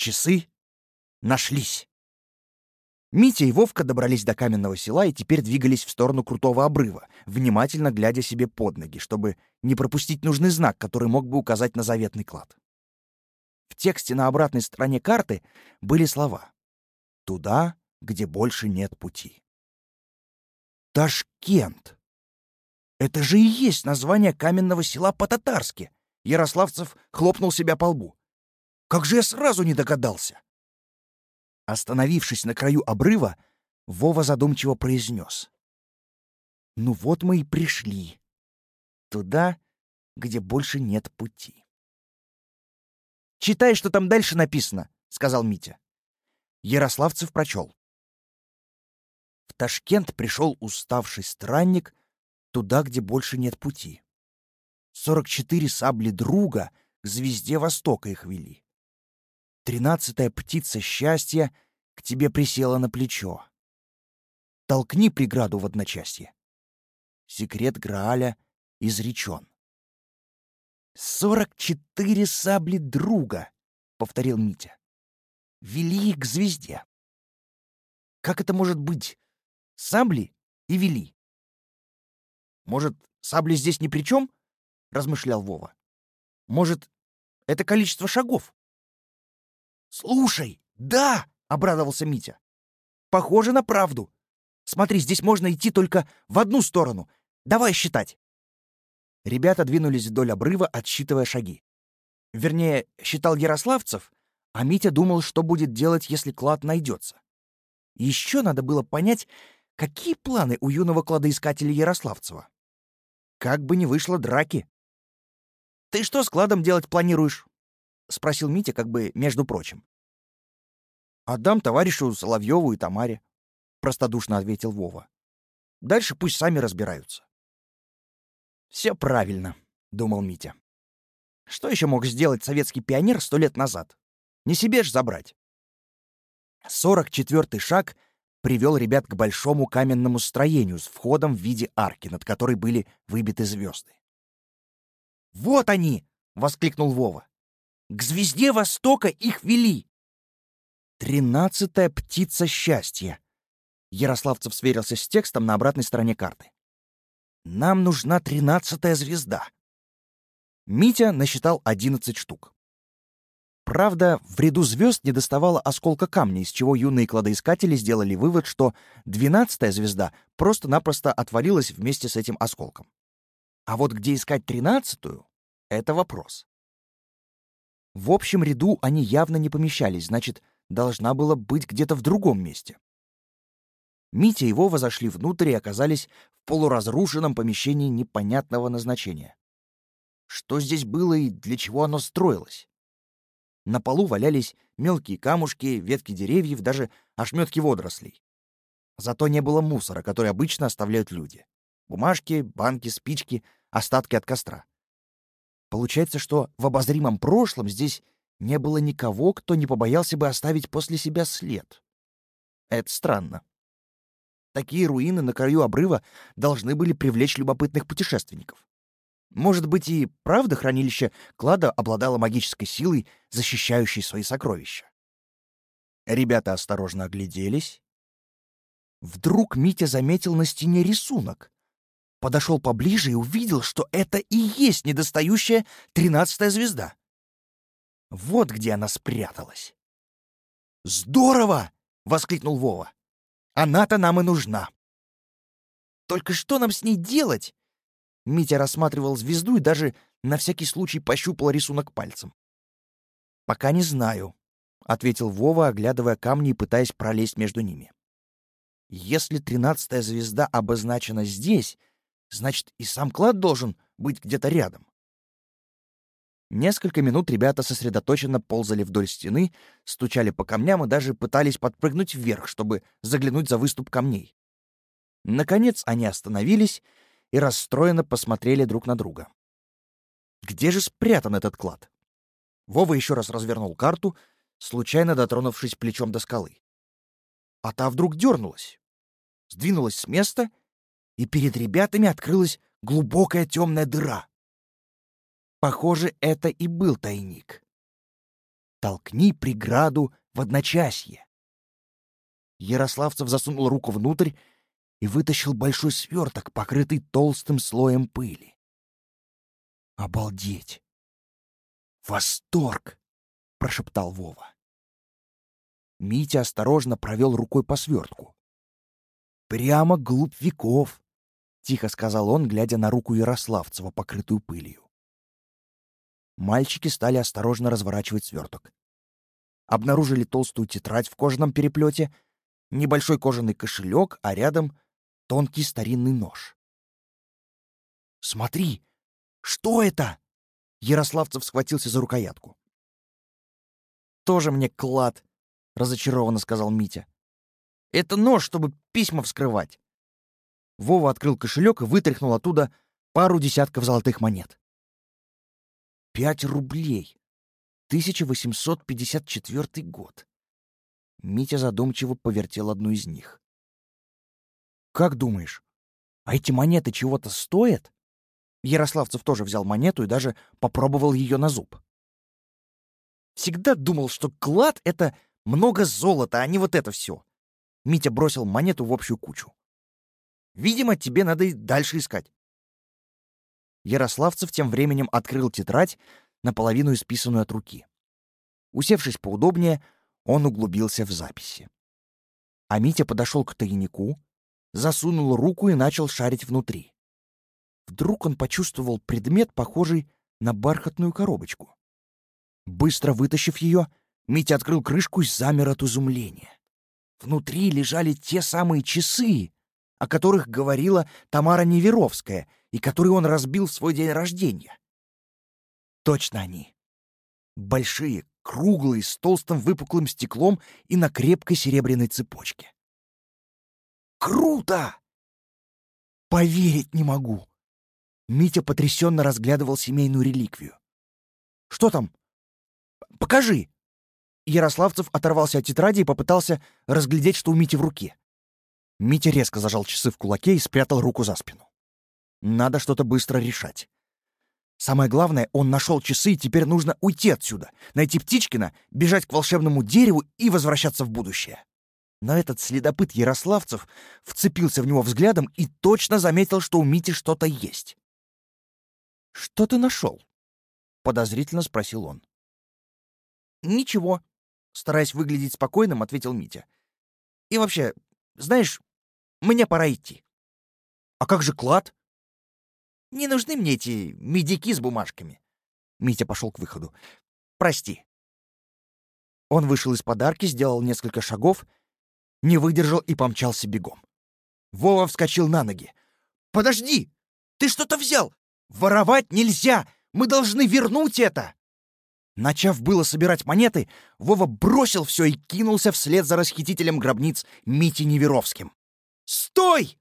Часы нашлись. Митя и Вовка добрались до каменного села и теперь двигались в сторону крутого обрыва, внимательно глядя себе под ноги, чтобы не пропустить нужный знак, который мог бы указать на заветный клад. В тексте на обратной стороне карты были слова «Туда, где больше нет пути». Ташкент! Это же и есть название каменного села по-татарски. Ярославцев хлопнул себя по лбу. Как же я сразу не догадался! Остановившись на краю обрыва, Вова задумчиво произнес. «Ну вот мы и пришли. Туда, где больше нет пути». «Читай, что там дальше написано», — сказал Митя. Ярославцев прочел. В Ташкент пришел уставший странник туда, где больше нет пути. Сорок четыре сабли друга к звезде Востока их вели. Тринадцатая птица счастья к тебе присела на плечо. Толкни преграду в одночасье. Секрет Грааля изречен. «Сорок четыре сабли друга», — повторил Митя. «Вели к звезде». «Как это может быть? Сабли и вели?» «Может, сабли здесь ни при чем?» — размышлял Вова. «Может, это количество шагов?» «Слушай, да!» — обрадовался Митя. «Похоже на правду. Смотри, здесь можно идти только в одну сторону. Давай считать». Ребята двинулись вдоль обрыва, отсчитывая шаги. Вернее, считал Ярославцев, а Митя думал, что будет делать, если клад найдется. Еще надо было понять, какие планы у юного кладоискателя Ярославцева. Как бы не вышло драки. «Ты что с кладом делать планируешь?» — спросил Митя как бы между прочим. «Отдам товарищу Соловьеву и Тамаре», — простодушно ответил Вова. «Дальше пусть сами разбираются». «Все правильно», — думал Митя. «Что еще мог сделать советский пионер сто лет назад? Не себе ж забрать». Сорок четвертый шаг привел ребят к большому каменному строению с входом в виде арки, над которой были выбиты звезды. «Вот они!» — воскликнул Вова. К звезде Востока их вели. Тринадцатая птица счастья. Ярославцев сверился с текстом на обратной стороне карты. Нам нужна тринадцатая звезда. Митя насчитал одиннадцать штук. Правда, в ряду звезд не доставало осколка камня, из чего юные кладоискатели сделали вывод, что двенадцатая звезда просто-напросто отвалилась вместе с этим осколком. А вот где искать тринадцатую — это вопрос. В общем ряду они явно не помещались, значит, должна была быть где-то в другом месте. Митя и Вова зашли внутрь и оказались в полуразрушенном помещении непонятного назначения. Что здесь было и для чего оно строилось? На полу валялись мелкие камушки, ветки деревьев, даже ошметки водорослей. Зато не было мусора, который обычно оставляют люди. Бумажки, банки, спички, остатки от костра. Получается, что в обозримом прошлом здесь не было никого, кто не побоялся бы оставить после себя след. Это странно. Такие руины на краю обрыва должны были привлечь любопытных путешественников. Может быть, и правда хранилище клада обладало магической силой, защищающей свои сокровища. Ребята осторожно огляделись. Вдруг Митя заметил на стене рисунок, подошел поближе и увидел, что это и есть недостающая тринадцатая звезда. Вот где она спряталась. «Здорово!» — воскликнул Вова. «Она-то нам и нужна!» «Только что нам с ней делать?» Митя рассматривал звезду и даже на всякий случай пощупал рисунок пальцем. «Пока не знаю», — ответил Вова, оглядывая камни и пытаясь пролезть между ними. «Если тринадцатая звезда обозначена здесь, Значит, и сам клад должен быть где-то рядом. Несколько минут ребята сосредоточенно ползали вдоль стены, стучали по камням и даже пытались подпрыгнуть вверх, чтобы заглянуть за выступ камней. Наконец они остановились и расстроенно посмотрели друг на друга. Где же спрятан этот клад? Вова еще раз развернул карту, случайно дотронувшись плечом до скалы. А та вдруг дернулась, сдвинулась с места и перед ребятами открылась глубокая темная дыра. Похоже, это и был тайник. Толкни преграду в одночасье. Ярославцев засунул руку внутрь и вытащил большой сверток, покрытый толстым слоем пыли. Обалдеть! Восторг! прошептал Вова. Митя осторожно провел рукой по свертку. Прямо глубь веков, тихо сказал он, глядя на руку Ярославцева, покрытую пылью. Мальчики стали осторожно разворачивать сверток. Обнаружили толстую тетрадь в кожаном переплете, небольшой кожаный кошелек, а рядом тонкий старинный нож. «Смотри! Что это?» Ярославцев схватился за рукоятку. «Тоже мне клад», — разочарованно сказал Митя. «Это нож, чтобы письма вскрывать». Вова открыл кошелек и вытряхнул оттуда пару десятков золотых монет. Пять рублей. 1854 год. Митя задумчиво повертел одну из них. «Как думаешь, а эти монеты чего-то стоят?» Ярославцев тоже взял монету и даже попробовал ее на зуб. «Всегда думал, что клад — это много золота, а не вот это все. Митя бросил монету в общую кучу. «Видимо, тебе надо и дальше искать». Ярославцев тем временем открыл тетрадь, наполовину исписанную от руки. Усевшись поудобнее, он углубился в записи. А Митя подошел к тайнику, засунул руку и начал шарить внутри. Вдруг он почувствовал предмет, похожий на бархатную коробочку. Быстро вытащив ее, Митя открыл крышку и замер от изумления. Внутри лежали те самые часы, о которых говорила Тамара Неверовская и которые он разбил в свой день рождения. Точно они. Большие, круглые, с толстым выпуклым стеклом и на крепкой серебряной цепочке. Круто! Поверить не могу. Митя потрясенно разглядывал семейную реликвию. Что там? Покажи. Ярославцев оторвался от тетради и попытался разглядеть, что у Мити в руке. Митя резко зажал часы в кулаке и спрятал руку за спину. Надо что-то быстро решать. Самое главное, он нашел часы, и теперь нужно уйти отсюда, найти Птичкина, бежать к волшебному дереву и возвращаться в будущее. Но этот следопыт Ярославцев вцепился в него взглядом и точно заметил, что у Мити что-то есть. «Что ты нашел?» — подозрительно спросил он. «Ничего», — стараясь выглядеть спокойным, ответил Митя. «И вообще, знаешь, мне пора идти». «А как же клад?» Не нужны мне эти медики с бумажками. Митя пошел к выходу. Прости. Он вышел из подарки, сделал несколько шагов, не выдержал и помчался бегом. Вова вскочил на ноги. «Подожди! Ты что-то взял! Воровать нельзя! Мы должны вернуть это!» Начав было собирать монеты, Вова бросил все и кинулся вслед за расхитителем гробниц Мити Неверовским. «Стой!»